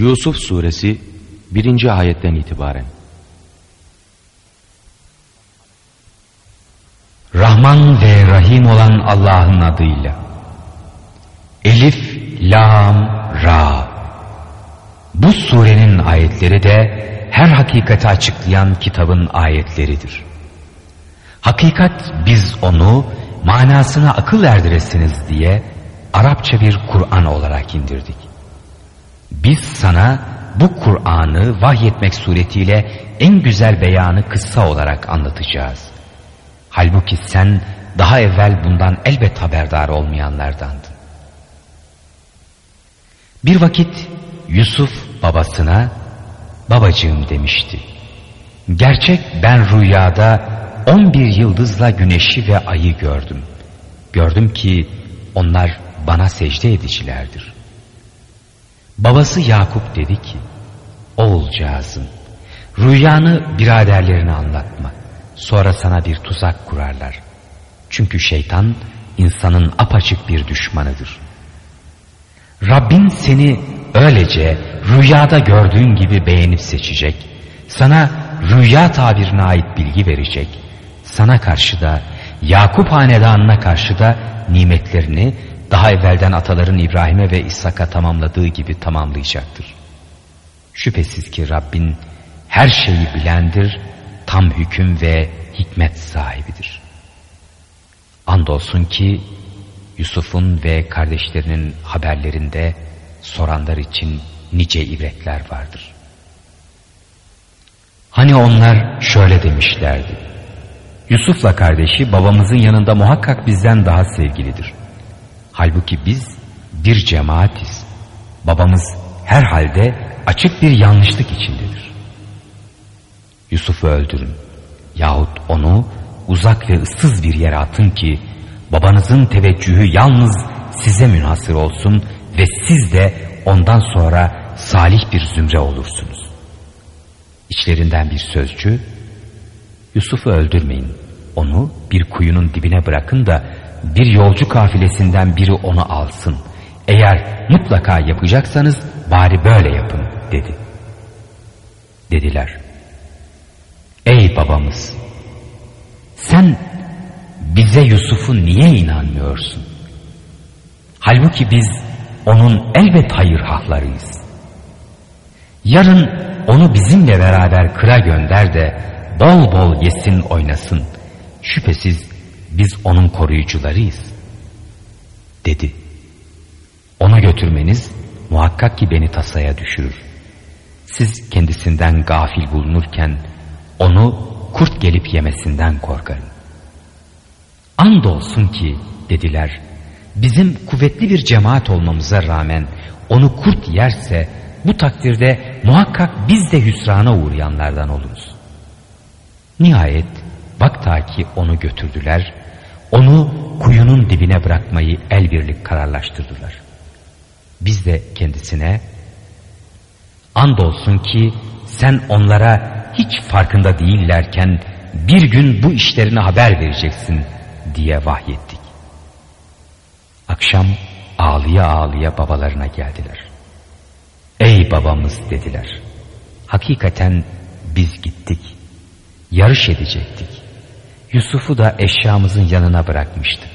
Yusuf suresi 1. ayetten itibaren Rahman ve Rahim olan Allah'ın adıyla Elif, Lam, Ra Bu surenin ayetleri de her hakikati açıklayan kitabın ayetleridir. Hakikat biz onu manasına akıl erdiresiniz diye Arapça bir Kur'an olarak indirdik. Biz sana bu Kur'an'ı vahyetmek suretiyle en güzel beyanı kıssa olarak anlatacağız. Halbuki sen daha evvel bundan elbet haberdar olmayanlardandın. Bir vakit Yusuf babasına babacığım demişti. Gerçek ben rüyada on bir yıldızla güneşi ve ayı gördüm. Gördüm ki onlar bana secde edicilerdir. Babası Yakup dedi ki, Oğulcağızım, rüyanı biraderlerine anlatma. Sonra sana bir tuzak kurarlar. Çünkü şeytan insanın apaçık bir düşmanıdır. Rabbin seni öylece rüyada gördüğün gibi beğenip seçecek. Sana rüya tabirine ait bilgi verecek. Sana karşı da Yakup hanedanına karşı da nimetlerini daha evvelden ataların İbrahim'e ve İshak'a tamamladığı gibi tamamlayacaktır. Şüphesiz ki Rabbin her şeyi bilendir, tam hüküm ve hikmet sahibidir. Andolsun ki Yusuf'un ve kardeşlerinin haberlerinde soranlar için nice ibretler vardır. Hani onlar şöyle demişlerdi. Yusuf'la kardeşi babamızın yanında muhakkak bizden daha sevgilidir. Halbuki biz bir cemaatiz. Babamız herhalde açık bir yanlışlık içindedir. Yusuf'u öldürün yahut onu uzak ve ıssız bir yere atın ki babanızın teveccühü yalnız size münhasır olsun ve siz de ondan sonra salih bir zümre olursunuz. İçlerinden bir sözcü, Yusuf'u öldürmeyin, onu bir kuyunun dibine bırakın da bir yolcu kafilesinden biri onu alsın. Eğer mutlaka yapacaksanız bari böyle yapın dedi. Dediler. Ey babamız sen bize Yusuf'u niye inanmıyorsun? Halbuki biz onun elbet hayır haklarıyız. Yarın onu bizimle beraber kıra gönder de bol bol yesin oynasın. Şüphesiz biz onun koruyucularıyız dedi. Onu götürmeniz muhakkak ki beni tasaya düşürür. Siz kendisinden gafil bulunurken onu kurt gelip yemesinden korkarım. Andolsun ki dediler bizim kuvvetli bir cemaat olmamıza rağmen onu kurt yerse bu takdirde muhakkak biz de hüsrana uğrayanlardan oluruz. Nihayet bak ta ki onu götürdüler onu kuyunun dibine bırakmayı el birlik kararlaştırdılar. Biz de kendisine andolsun ki sen onlara hiç farkında değillerken bir gün bu işlerine haber vereceksin diye vahyettik. Akşam ağlıya ağlıya babalarına geldiler. Ey babamız dediler. Hakikaten biz gittik. Yarış edecektik. Yusuf'u da eşyamızın yanına bırakmıştık.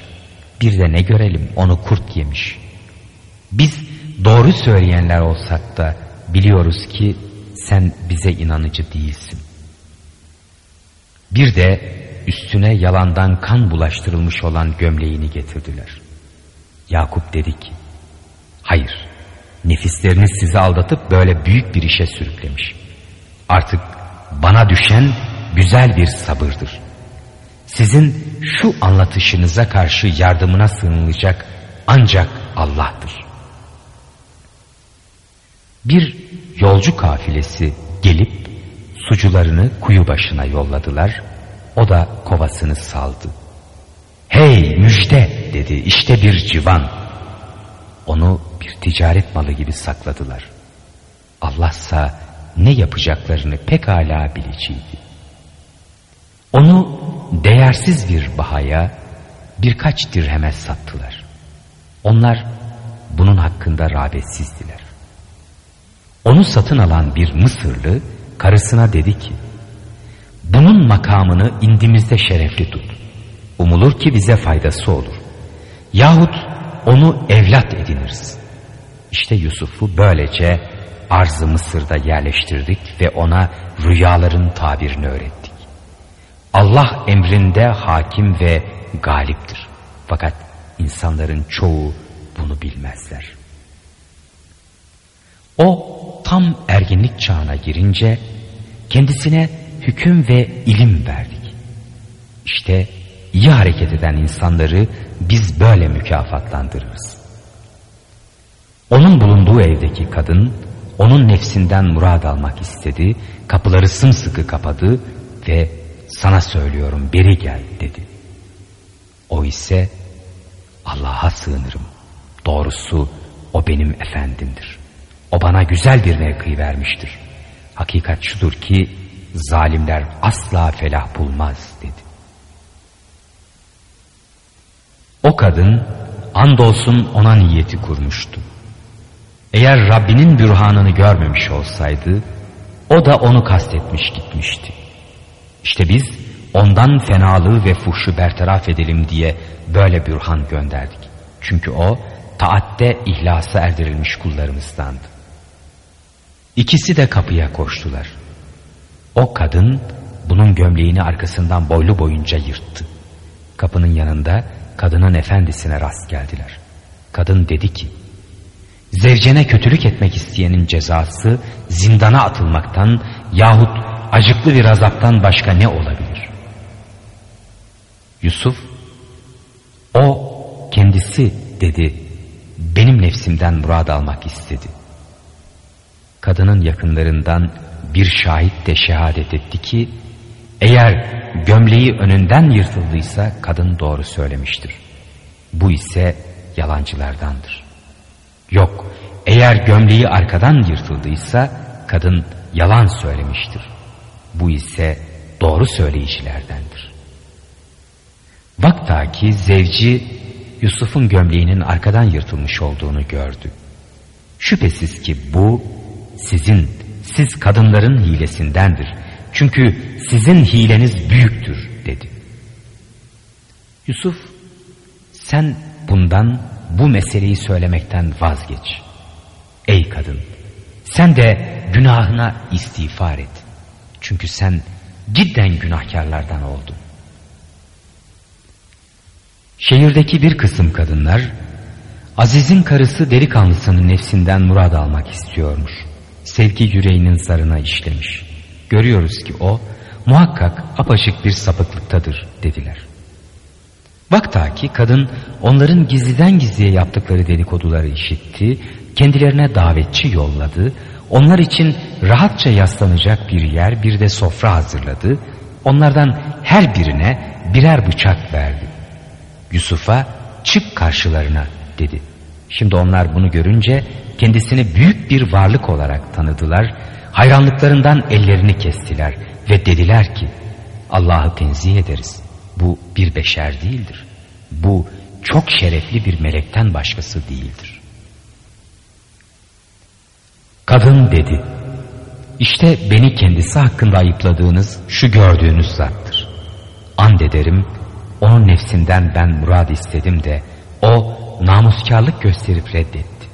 Bir de ne görelim onu kurt yemiş. Biz doğru söyleyenler olsak da biliyoruz ki sen bize inanıcı değilsin. Bir de üstüne yalandan kan bulaştırılmış olan gömleğini getirdiler. Yakup dedi ki, hayır, nefisleriniz sizi aldatıp böyle büyük bir işe sürüklemiş. Artık bana düşen güzel bir sabırdır. Sizin şu anlatışınıza karşı yardımına sığınılacak ancak Allah'tır. Bir yolcu kafilesi gelip sucularını kuyu başına yolladılar. O da kovasını saldı. Hey müjde dedi işte bir civan. Onu bir ticaret malı gibi sakladılar. Allahsa ne yapacaklarını pekala biliciydi. Onu değersiz bir bahaya birkaç dirheme sattılar. Onlar bunun hakkında rağbetsizdiler. Onu satın alan bir Mısırlı karısına dedi ki, bunun makamını indimizde şerefli tut. Umulur ki bize faydası olur. Yahut onu evlat ediniriz. İşte Yusuf'u böylece arz Mısır'da yerleştirdik ve ona rüyaların tabirini öğrettik. Allah emrinde hakim ve galiptir. Fakat insanların çoğu bunu bilmezler. O tam erginlik çağına girince kendisine hüküm ve ilim verdik. İşte iyi hareket eden insanları biz böyle mükafatlandırırız. Onun bulunduğu evdeki kadın onun nefsinden murad almak istedi, kapıları sımsıkı kapadı ve sana söylüyorum beri gel dedi. O ise Allah'a sığınırım. Doğrusu o benim efendimdir. O bana güzel bir mevki vermiştir. Hakikat şudur ki zalimler asla felah bulmaz dedi. O kadın andolsun ona niyeti kurmuştu. Eğer Rabbinin bürhanını görmemiş olsaydı o da onu kastetmiş gitmişti. İşte biz ondan fenalığı ve fuhşu bertaraf edelim diye böyle bürhan gönderdik. Çünkü o taatte ihlasa erdirilmiş kullarımızdandı. İkisi de kapıya koştular. O kadın bunun gömleğini arkasından boylu boyunca yırttı. Kapının yanında kadının efendisine rast geldiler. Kadın dedi ki, Zevcene kötülük etmek isteyenin cezası zindana atılmaktan yahut acıklı bir azaptan başka ne olabilir? Yusuf, o kendisi dedi, benim nefsimden murad almak istedi. Kadının yakınlarından bir şahit de şehadet etti ki, eğer gömleği önünden yırtıldıysa kadın doğru söylemiştir. Bu ise yalancılardandır. Yok, eğer gömleği arkadan yırtıldıysa kadın yalan söylemiştir. Bu ise doğru söyleyicilerdendir. Vaktaki zevci Yusuf'un gömleğinin arkadan yırtılmış olduğunu gördü. Şüphesiz ki bu sizin, siz kadınların hilesindendir. Çünkü sizin hileniz büyüktür dedi. Yusuf sen bundan bu meseleyi söylemekten vazgeç. Ey kadın sen de günahına istiğfar et. Çünkü sen cidden günahkarlardan oldun. Şehirdeki bir kısım kadınlar Aziz'in karısı delikanlısının nefsinden murad almak istiyormuş. Sevgi yüreğinin zarına işlemiş. Görüyoruz ki o muhakkak apaçık bir sapıklıktadır dediler. Vaktaki kadın onların gizliden gizliye yaptıkları dedikoduları işitti, kendilerine davetçi yolladı, onlar için rahatça yaslanacak bir yer bir de sofra hazırladı, onlardan her birine birer bıçak verdi. Yusuf'a çık karşılarına dedi. Şimdi onlar bunu görünce kendisini büyük bir varlık olarak tanıdılar, hayranlıklarından ellerini kestiler ve dediler ki Allah'ı tenzih ederiz. Bu bir beşer değildir. Bu çok şerefli bir melekten başkası değildir. Kadın dedi, işte beni kendisi hakkında ayıpladığınız şu gördüğünüz zattır. And ederim, onun nefsinden ben murad istedim de o namuskarlık gösterip reddetti.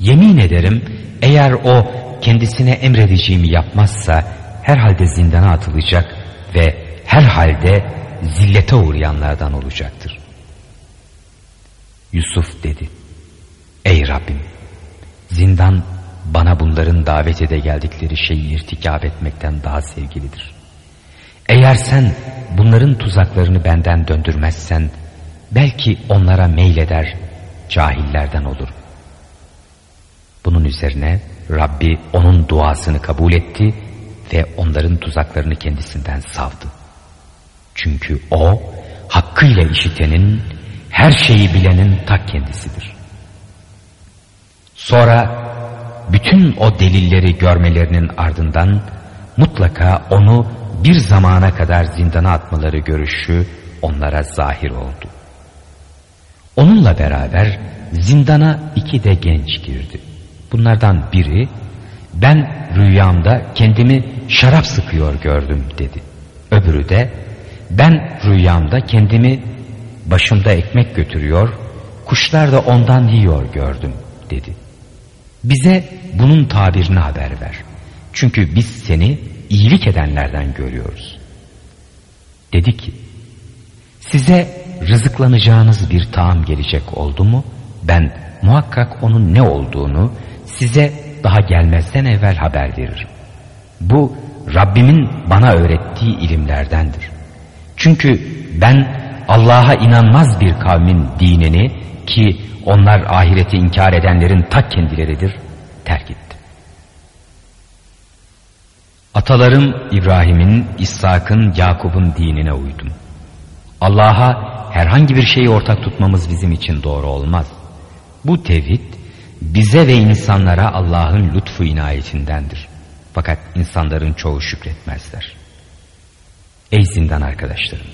Yemin ederim eğer o kendisine emredeceğimi yapmazsa herhalde zindana atılacak ve herhalde zillete uğrayanlardan olacaktır. Yusuf dedi. Ey Rabbim zindan bana bunların davet ede geldikleri şeyi irtikap etmekten daha sevgilidir. Eğer sen bunların tuzaklarını benden döndürmezsen belki onlara meyleder cahillerden olur. Bunun üzerine Rabbi onun duasını kabul etti ve onların tuzaklarını kendisinden savdı. Çünkü o hakkıyla işitenin, her şeyi bilenin tak kendisidir. Sonra bütün o delilleri görmelerinin ardından mutlaka onu bir zamana kadar zindana atmaları görüşü onlara zahir oldu. Onunla beraber zindana iki de genç girdi. Bunlardan biri ben rüyamda kendimi şarap sıkıyor gördüm dedi. Öbürü de ben rüyamda kendimi başımda ekmek götürüyor, kuşlar da ondan yiyor gördüm dedi. Bize bunun tabirini haber ver. Çünkü biz seni iyilik edenlerden görüyoruz. Dedi ki, size rızıklanacağınız bir taam gelecek oldu mu? Ben muhakkak onun ne olduğunu size daha gelmezden evvel haber veririm. Bu Rabbimin bana öğrettiği ilimlerdendir. Çünkü ben Allah'a inanmaz bir kavmin dinini ki onlar ahireti inkar edenlerin tak kendileridir terk ettim. Atalarım İbrahim'in, İshak'ın, Yakup'un dinine uydum. Allah'a herhangi bir şeyi ortak tutmamız bizim için doğru olmaz. Bu tevhid bize ve insanlara Allah'ın lütfu inayetindendir. Fakat insanların çoğu şükretmezler. Ey zindan arkadaşlarım!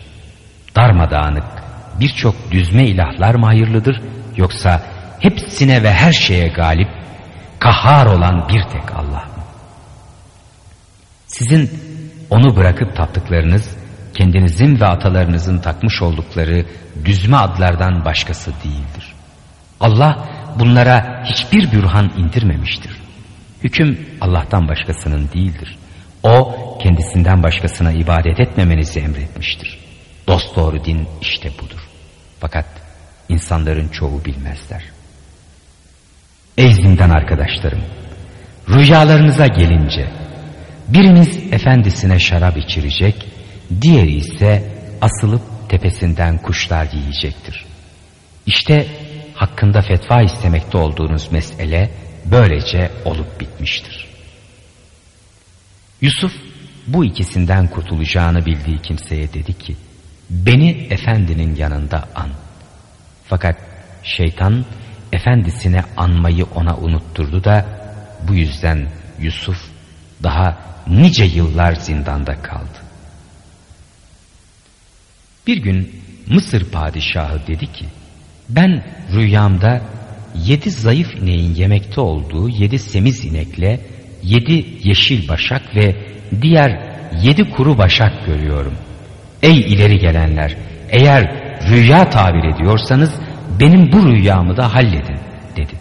Darmadağınık birçok düzme ilahlar mı hayırlıdır yoksa hepsine ve her şeye galip, kahhar olan bir tek Allah mı? Sizin onu bırakıp taptıklarınız kendinizin ve atalarınızın takmış oldukları düzme adlardan başkası değildir. Allah bunlara hiçbir bürhan indirmemiştir. Hüküm Allah'tan başkasının değildir. O kendisinden başkasına ibadet etmemenizi emretmiştir. Dost doğru din işte budur. Fakat insanların çoğu bilmezler. Ey zindan arkadaşlarım! Rüyalarınıza gelince biriniz efendisine şarap içirecek, diğeri ise asılıp tepesinden kuşlar yiyecektir. İşte hakkında fetva istemekte olduğunuz mesele böylece olup bitmiştir. Yusuf bu ikisinden kurtulacağını bildiği kimseye dedi ki, beni efendinin yanında an. Fakat şeytan efendisine anmayı ona unutturdu da bu yüzden Yusuf daha nice yıllar zindanda kaldı. Bir gün Mısır padişahı dedi ki, ben rüyamda yedi zayıf ineğin yemekte olduğu yedi semiz inekle yedi yeşil başak ve diğer yedi kuru başak görüyorum. Ey ileri gelenler eğer rüya tabir ediyorsanız benim bu rüyamı da halledin dedi.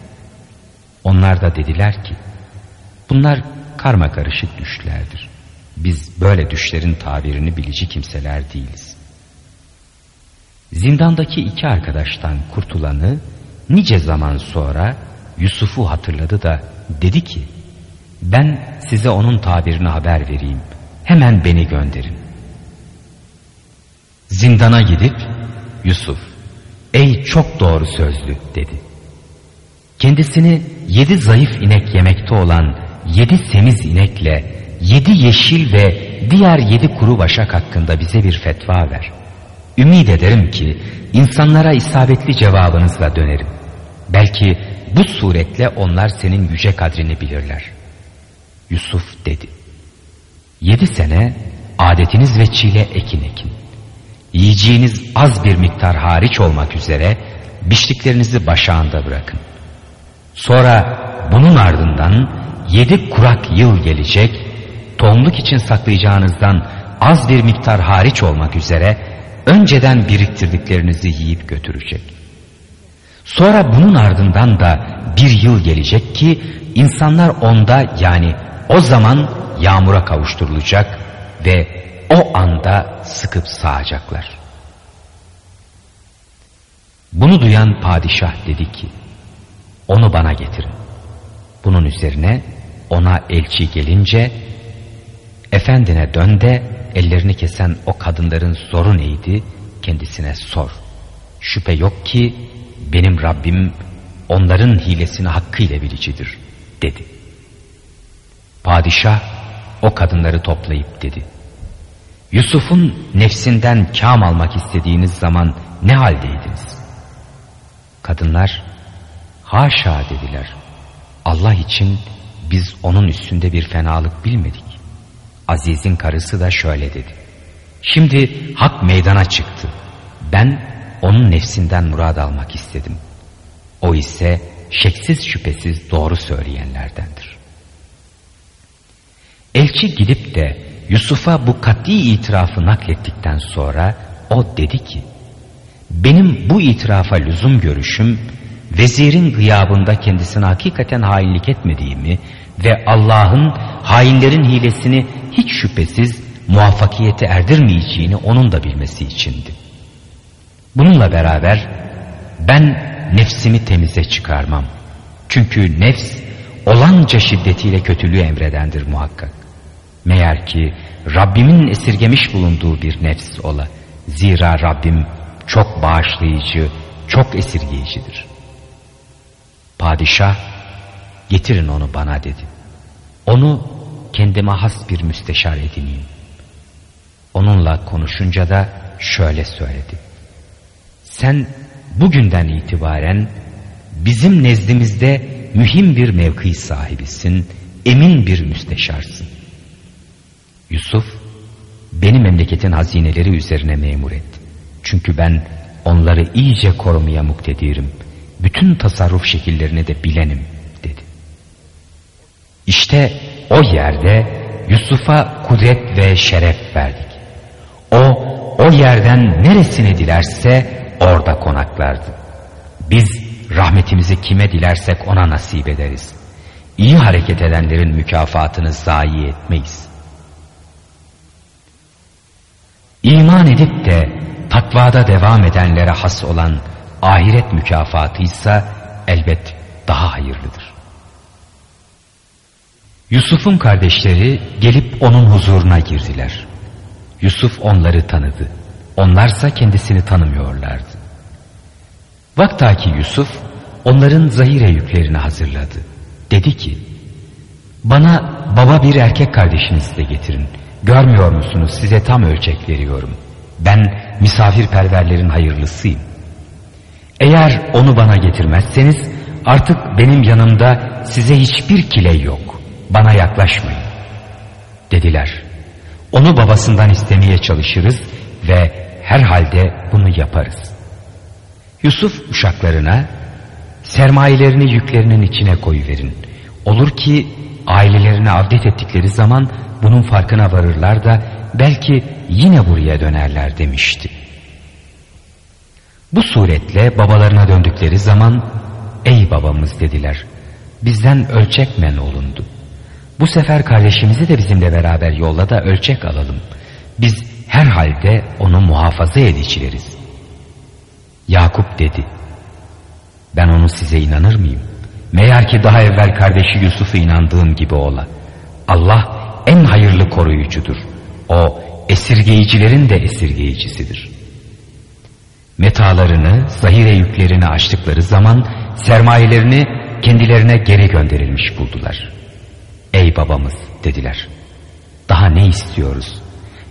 Onlar da dediler ki bunlar karma karışık düşlerdir. Biz böyle düşlerin tabirini bilici kimseler değiliz. Zindandaki iki arkadaştan kurtulanı nice zaman sonra Yusuf'u hatırladı da dedi ki ben size onun tabirini haber vereyim hemen beni gönderin. Zindana gidip Yusuf ey çok doğru sözlü dedi. Kendisini yedi zayıf inek yemekte olan yedi semiz inekle yedi yeşil ve diğer yedi kuru başak hakkında bize bir fetva ver. Ümid ederim ki insanlara isabetli cevabınızla dönerim. Belki bu suretle onlar senin yüce kadrini bilirler. Yusuf dedi. Yedi sene adetiniz ve çile ekin ekin. Yiyeceğiniz az bir miktar hariç olmak üzere biçtiklerinizi başağında bırakın. Sonra bunun ardından yedi kurak yıl gelecek, tohumluk için saklayacağınızdan az bir miktar hariç olmak üzere önceden biriktirdiklerinizi yiyip götürecek. Sonra bunun ardından da bir yıl gelecek ki insanlar onda yani o zaman yağmura kavuşturulacak ve o anda sıkıp sağacaklar. Bunu duyan padişah dedi ki onu bana getirin. Bunun üzerine ona elçi gelince efendine dön de ellerini kesen o kadınların zoru neydi kendisine sor. Şüphe yok ki benim Rabbim onların hilesini hakkıyla bilicidir dedi. Padişah o kadınları toplayıp dedi. Yusuf'un nefsinden kam almak istediğiniz zaman ne haldeydiniz? Kadınlar haşa dediler. Allah için biz onun üstünde bir fenalık bilmedik. Aziz'in karısı da şöyle dedi. Şimdi hak meydana çıktı. Ben onun nefsinden murad almak istedim. O ise şeksiz şüphesiz doğru söyleyenlerdendir. Elçi gidip de Yusuf'a bu kat'i itirafı naklettikten sonra o dedi ki benim bu itirafa lüzum görüşüm vezirin gıyabında kendisine hakikaten hainlik etmediğimi ve Allah'ın hainlerin hilesini hiç şüphesiz muvaffakiyete erdirmeyeceğini onun da bilmesi içindi. Bununla beraber ben nefsimi temize çıkarmam. Çünkü nefs olanca şiddetiyle kötülüğü emredendir muhakkak. Meğer ki Rabbimin esirgemiş bulunduğu bir nefs ola. Zira Rabbim çok bağışlayıcı, çok esirgeyicidir. Padişah getirin onu bana dedi. Onu kendime has bir müsteşar edineyim. Onunla konuşunca da şöyle söyledi. Sen bugünden itibaren bizim nezdimizde mühim bir mevki sahibisin, emin bir müsteşarsın. Yusuf, beni memleketin hazineleri üzerine memur et. Çünkü ben onları iyice korumaya muktedirim. Bütün tasarruf şekillerini de bilenim dedi. İşte o yerde Yusuf'a kudret ve şeref verdik. O, o yerden neresini dilerse orada konaklardı. Biz rahmetimizi kime dilersek ona nasip ederiz. İyi hareket edenlerin mükafatını zayi etmeyiz. İman edip de takvada devam edenlere has olan ahiret mükafatı ise elbet daha hayırlıdır. Yusuf'un kardeşleri gelip onun huzuruna girdiler. Yusuf onları tanıdı. Onlarsa kendisini tanımıyorlardı. Vaktaki Yusuf onların zahire yüklerini hazırladı. Dedi ki, bana baba bir erkek kardeşinizi de getirin. Görmüyor musunuz size tam ölçek veriyorum. Ben misafirperverlerin hayırlısıyım. Eğer onu bana getirmezseniz artık benim yanımda size hiçbir kile yok. Bana yaklaşmayın. Dediler. Onu babasından istemeye çalışırız ve herhalde bunu yaparız. Yusuf uşaklarına sermayelerini yüklerinin içine koyuverin. Olur ki ailelerini avdet ettikleri zaman bunun farkına varırlar da belki yine buraya dönerler demişti. Bu suretle babalarına döndükleri zaman ey babamız dediler bizden ölçek men olundu. Bu sefer kardeşimizi de bizimle beraber yolla da ölçek alalım. Biz herhalde onu muhafaza edicileriz. Yakup dedi. Ben onu size inanır mıyım? Meğer ki daha evvel kardeşi Yusuf'u inandığım gibi ola. Allah en hayırlı koruyucudur. O esirgeyicilerin de esirgeyicisidir. Metalarını, zahire yüklerini açtıkları zaman sermayelerini kendilerine geri gönderilmiş buldular. Ey babamız dediler. Daha ne istiyoruz?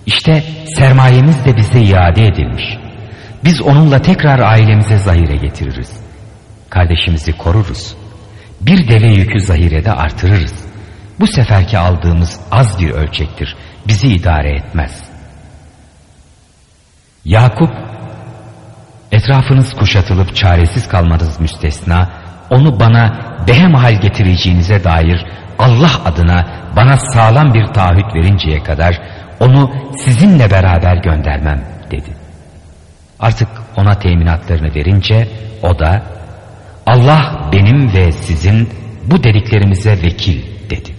İşte sermayemiz de bize iade edilmiş. Biz onunla tekrar ailemize zahire getiririz. Kardeşimizi koruruz. Bir deve yükü zahirede artırırız. Bu seferki aldığımız az bir ölçektir. Bizi idare etmez. Yakup, etrafınız kuşatılıp çaresiz kalmanız müstesna, onu bana behemhal getireceğinize dair Allah adına bana sağlam bir taahhüt verinceye kadar onu sizinle beraber göndermem dedi. Artık ona teminatlarını verince o da Allah benim ve sizin bu dediklerimize vekil dedi.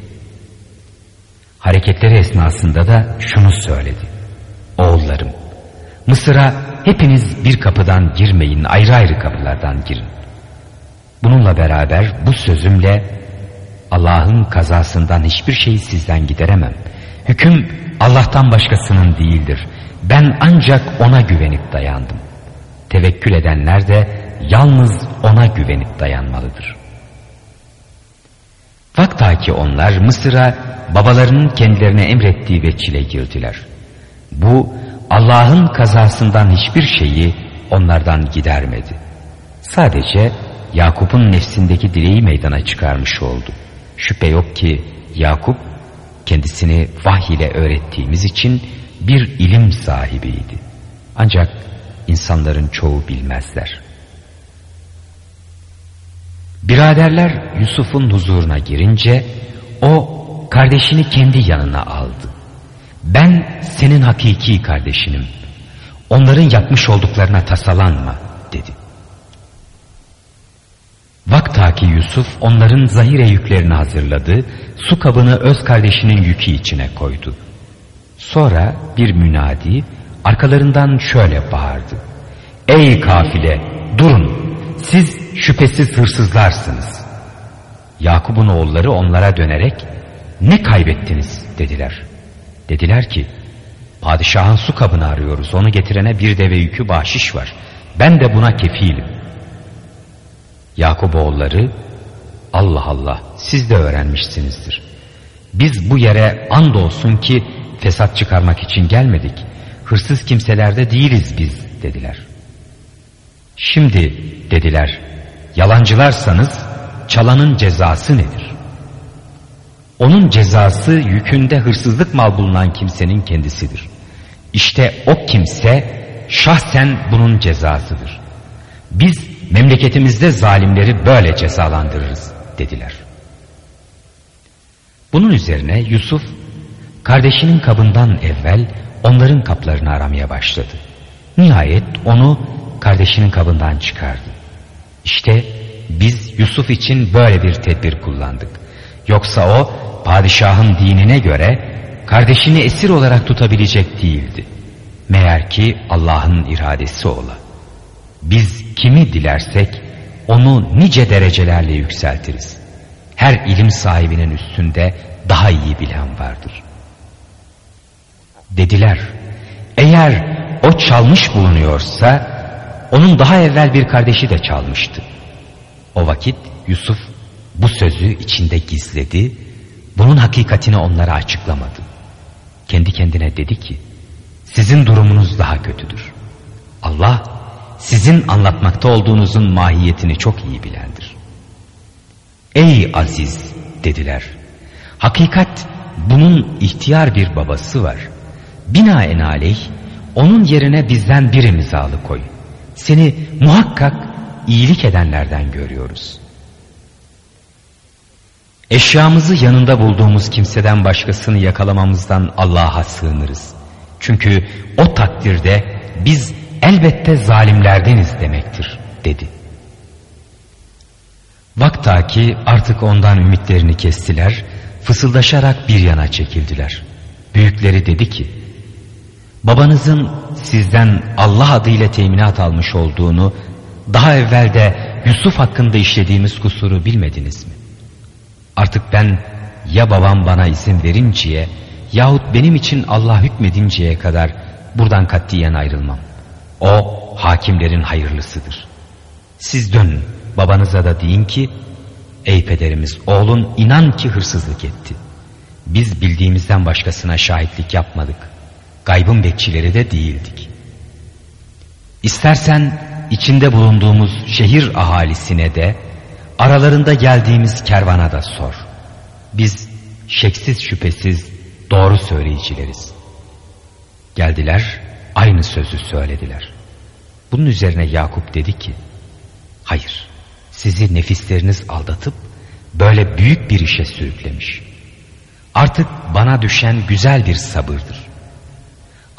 Hareketleri esnasında da şunu söyledi. Oğullarım Mısır'a hepiniz bir kapıdan girmeyin ayrı ayrı kapılardan girin. Bununla beraber bu sözümle Allah'ın kazasından hiçbir şeyi sizden gideremem. Hüküm Allah'tan başkasının değildir. Ben ancak ona güvenip dayandım. Tevekkül edenler de yalnız ona güvenip dayanmalıdır. Vakta ki onlar Mısır'a babalarının kendilerine emrettiği veçile girdiler. Bu Allah'ın kazasından hiçbir şeyi onlardan gidermedi. Sadece Yakup'un nefsindeki dileği meydana çıkarmış oldu. Şüphe yok ki Yakup kendisini vahiy ile öğrettiğimiz için bir ilim sahibiydi. Ancak insanların çoğu bilmezler. Biraderler Yusuf'un huzuruna girince o kardeşini kendi yanına aldı. Ben senin hakiki kardeşinim. Onların yapmış olduklarına tasalanma dedi. Vaktaki Yusuf onların zahire yüklerini hazırladı, su kabını öz kardeşinin yükü içine koydu. Sonra bir münadi arkalarından şöyle bağırdı. Ey kafile durun siz şüphesiz hırsızlarsınız. Yakup'un oğulları onlara dönerek ne kaybettiniz dediler. Dediler ki padişahın su kabını arıyoruz onu getirene bir deve yükü bahşiş var. Ben de buna kefilim. Yakup oğulları Allah Allah siz de öğrenmişsinizdir. Biz bu yere andolsun ki fesat çıkarmak için gelmedik. Hırsız kimselerde değiliz biz dediler. Şimdi dediler yalancılarsanız çalanın cezası nedir? Onun cezası yükünde hırsızlık mal bulunan kimsenin kendisidir. İşte o kimse şahsen bunun cezasıdır. Biz memleketimizde zalimleri böyle cezalandırırız dediler. Bunun üzerine Yusuf kardeşinin kabından evvel onların kaplarını aramaya başladı. Nihayet onu kardeşinin kabından çıkardı. İşte biz Yusuf için böyle bir tedbir kullandık. Yoksa o padişahın dinine göre kardeşini esir olarak tutabilecek değildi. Meğer ki Allah'ın iradesi ola. Biz kimi dilersek onu nice derecelerle yükseltiriz. Her ilim sahibinin üstünde daha iyi bilen vardır. Dediler, eğer o çalmış bulunuyorsa onun daha evvel bir kardeşi de çalmıştı. O vakit Yusuf bu sözü içinde gizledi, bunun hakikatini onlara açıklamadı. Kendi kendine dedi ki, sizin durumunuz daha kötüdür. Allah sizin anlatmakta olduğunuzun mahiyetini çok iyi bilendir. Ey aziz dediler. Hakikat bunun ihtiyar bir babası var. Binaenaleyh onun yerine bizden birimizi alıkoy. Seni muhakkak iyilik edenlerden görüyoruz. Eşyamızı yanında bulduğumuz kimseden başkasını yakalamamızdan Allah'a sığınırız. Çünkü o takdirde biz elbette zalimlerdeniz demektir dedi. Vaktaki artık ondan ümitlerini kestiler, fısıldaşarak bir yana çekildiler. Büyükleri dedi ki, babanızın sizden Allah adıyla teminat almış olduğunu, daha evvel de Yusuf hakkında işlediğimiz kusuru bilmediniz mi? Artık ben ya babam bana izin verinceye yahut benim için Allah hükmedinceye kadar buradan katiyen ayrılmam. O hakimlerin hayırlısıdır. Siz dönün babanıza da deyin ki ey pederimiz oğlun inan ki hırsızlık etti. Biz bildiğimizden başkasına şahitlik yapmadık. Gaybın bekçileri de değildik. İstersen içinde bulunduğumuz şehir ahalisine de aralarında geldiğimiz kervana da sor. Biz şeksiz şüphesiz doğru söyleyicileriz. Geldiler aynı sözü söylediler. Bunun üzerine Yakup dedi ki hayır sizi nefisleriniz aldatıp böyle büyük bir işe sürüklemiş. Artık bana düşen güzel bir sabırdır.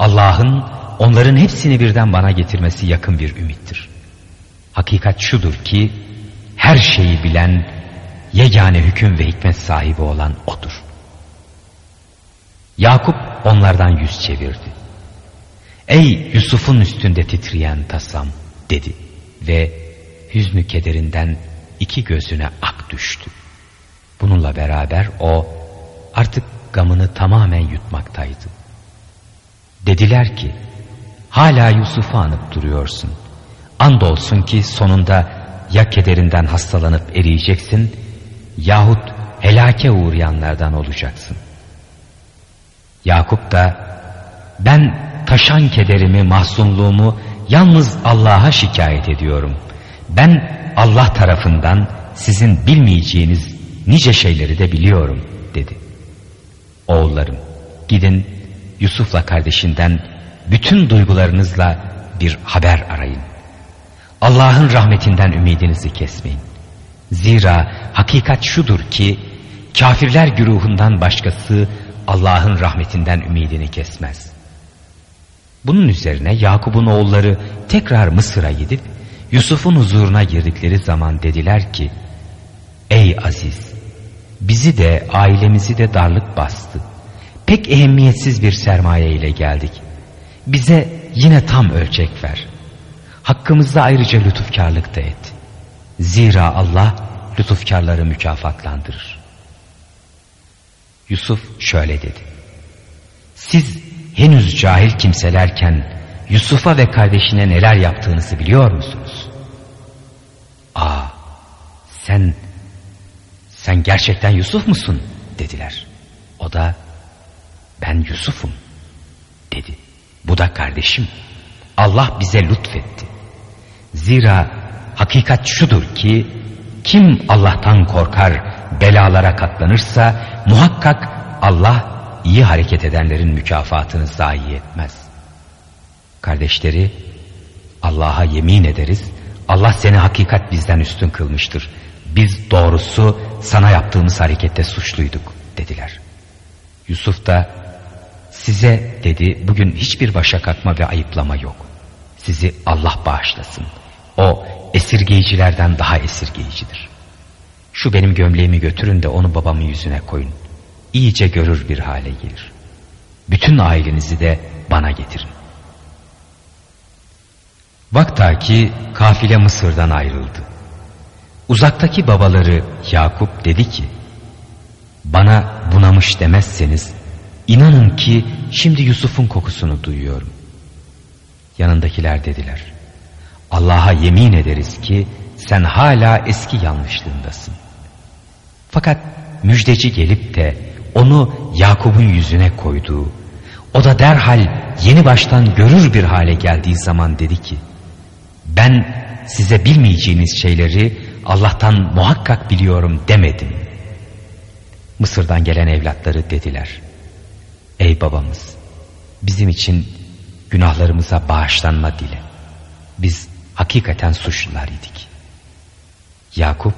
Allah'ın onların hepsini birden bana getirmesi yakın bir ümittir. Hakikat şudur ki her şeyi bilen yegane hüküm ve hikmet sahibi olan O'dur. Yakup onlardan yüz çevirdi. Ey Yusuf'un üstünde titreyen tasam dedi ve hüznü kederinden iki gözüne ak düştü. Bununla beraber o artık gamını tamamen yutmaktaydı. Dediler ki hala Yusuf'u anıp duruyorsun. Andolsun ki sonunda ya kederinden hastalanıp eriyeceksin yahut helake uğrayanlardan olacaksın. Yakup da ben taşan kederimi, mahzunluğumu yalnız Allah'a şikayet ediyorum. Ben Allah tarafından sizin bilmeyeceğiniz nice şeyleri de biliyorum dedi. Oğullarım gidin Yusuf'la kardeşinden bütün duygularınızla bir haber arayın. Allah'ın rahmetinden ümidinizi kesmeyin. Zira hakikat şudur ki kafirler güruhundan başkası Allah'ın rahmetinden ümidini kesmez. Bunun üzerine Yakup'un oğulları tekrar Mısır'a gidip Yusuf'un huzuruna girdikleri zaman dediler ki Ey Aziz bizi de ailemizi de darlık bastı. Pek ehemmiyetsiz bir sermaye ile geldik. Bize yine tam ölçek ver. Hakkımızda ayrıca lütufkarlık da et. Zira Allah lütufkarları mükafatlandırır. Yusuf şöyle dedi. Siz henüz cahil kimselerken Yusuf'a ve kardeşine neler yaptığınızı biliyor musunuz? Aa, sen, sen gerçekten Yusuf musun? dediler. O da, ben Yusuf'um dedi. Bu da kardeşim. Allah bize lütfetti. Zira hakikat şudur ki, kim Allah'tan korkar, belalara katlanırsa, muhakkak Allah iyi hareket edenlerin mükafatını zayi etmez. Kardeşleri Allah'a yemin ederiz. Allah seni hakikat bizden üstün kılmıştır. Biz doğrusu sana yaptığımız harekette suçluyduk dediler. Yusuf da size dedi bugün hiçbir başa kalkma ve ayıplama yok. Sizi Allah bağışlasın. O esirgeyicilerden daha esirgeyicidir. Şu benim gömleğimi götürün de onu babamın yüzüne koyun. İyice görür bir hale gelir. Bütün ailenizi de bana getirin. Vaktaki kafile Mısır'dan ayrıldı. Uzaktaki babaları Yakup dedi ki, bana bunamış demezseniz, inanın ki şimdi Yusuf'un kokusunu duyuyorum. Yanındakiler dediler, Allah'a yemin ederiz ki sen hala eski yanlışlığındasın. Fakat müjdeci gelip de onu Yakup'un yüzüne koyduğu, o da derhal yeni baştan görür bir hale geldiği zaman dedi ki, ben size bilmeyeceğiniz şeyleri Allah'tan muhakkak biliyorum demedim. Mısır'dan gelen evlatları dediler. Ey babamız bizim için günahlarımıza bağışlanma dile. Biz hakikaten suçlular idik. Yakup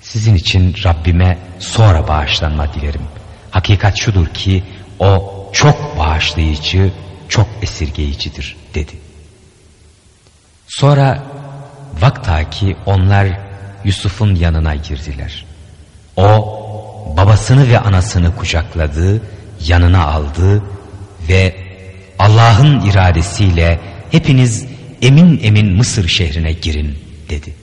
sizin için Rabbime sonra bağışlanma dilerim. Hakikat şudur ki o çok bağışlayıcı, çok esirgeyicidir dedi. Sonra vaktaki onlar Yusuf'un yanına girdiler. O babasını ve anasını kucakladı, yanına aldı ve Allah'ın iradesiyle hepiniz emin emin Mısır şehrine girin dedi.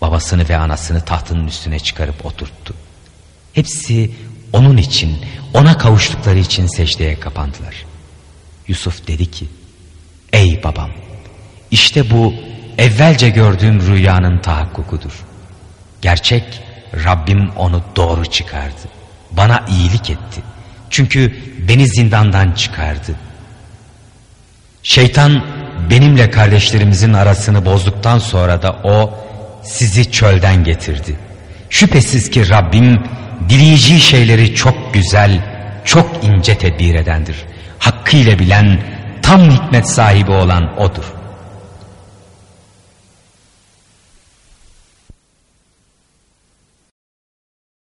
Babasını ve anasını tahtının üstüne çıkarıp oturttu. Hepsi onun için, ona kavuştukları için secdeye kapandılar. Yusuf dedi ki, Ey babam! İşte bu evvelce gördüğüm rüyanın tahakkukudur. Gerçek Rabbim onu doğru çıkardı. Bana iyilik etti. Çünkü beni zindandan çıkardı. Şeytan benimle kardeşlerimizin arasını bozduktan sonra da o sizi çölden getirdi. Şüphesiz ki Rabbim dileyeceği şeyleri çok güzel, çok ince tedbir edendir. Hakkıyla bilen, tam hikmet sahibi olan O'dur.